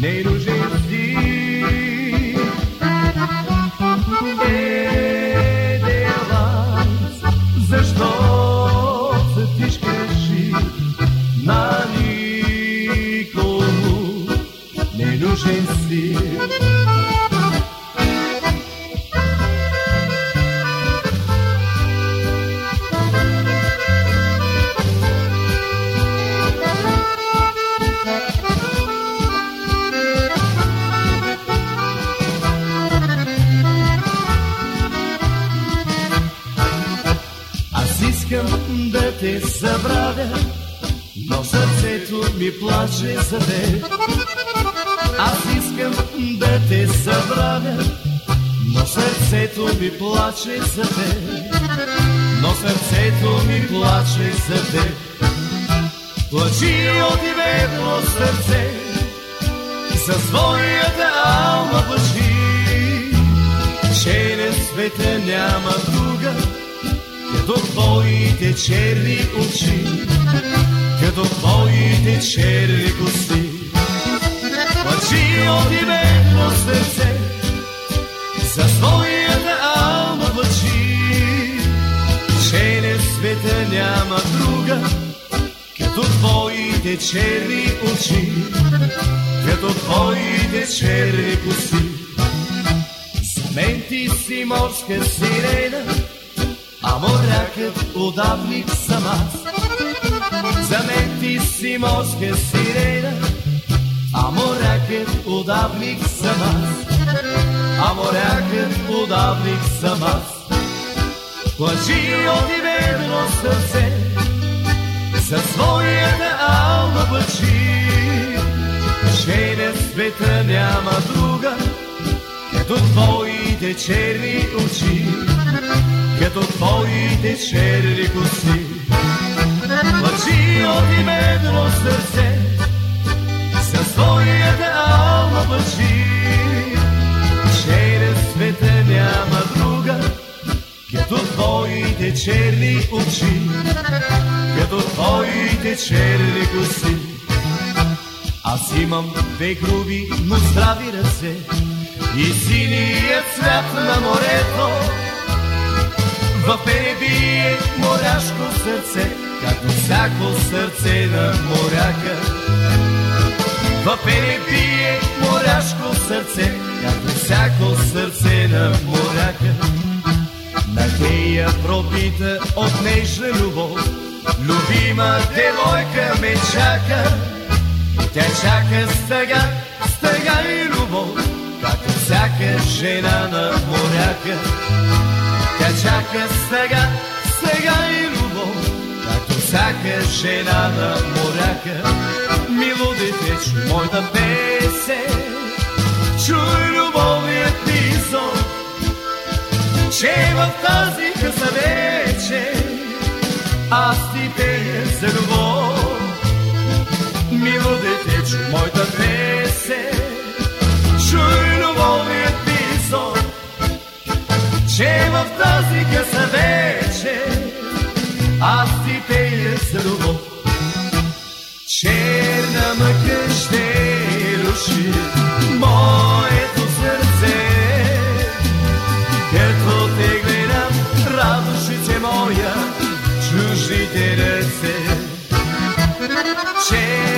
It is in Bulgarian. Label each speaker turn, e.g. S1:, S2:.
S1: не нужен си? Е, девайс, защо на никого не? Те забравя, но сърцето ми плаче за теб. Аз искам да те забравя, но сърцето ми плаче за теб. Но сърцето ми плаче за теб. Плачи от ветро сърце, със своята алма плачи, че на света няма друга, като твоите черни очи, като твоите черни коси. Плачи от ветро сърце, за своята алма плачи, че света няма друга, като твоите черни очи, като твоите черни коси. За мен ти си морска сирена, а морякът удавник съм аз. За мен ти си морска сирена, а морякът удавник съм аз. А морякът удавник съм аз. Плачи от иведро сърце, за своята алма плачи, че на света няма друга, като твоите черни очи, като твоите черни коси. Плачи от имедро сърце, за своята алма плачи, че на света няма друга, като твоите черни очи, като твоите черни коси. Аз имам две груби, но здрави ръце и синият цвят на морето. В мене бие моряшко сърце, както всяко сърце на моряка. В мене бие моряшко сърце, както всяко сърце на моряка. На тея пробита от нежна любов, любима девойка ме чака. Тя чака стъга, стъга и любов, както всяка жена на моряка. Чака стъга, стъга и любов, както всяка жена на моряка. Мило дете, чуй моята песен, чуй любовният ми зов, че в тази къса вечер аз ти пея за любов. Мило дете, чуй моята песен, чуй любовният че в тази къса вече, аз ти пея за любов. Черна мъка ще руши моето сърце, като те гледам радушите моя, чуждите ръце. Черна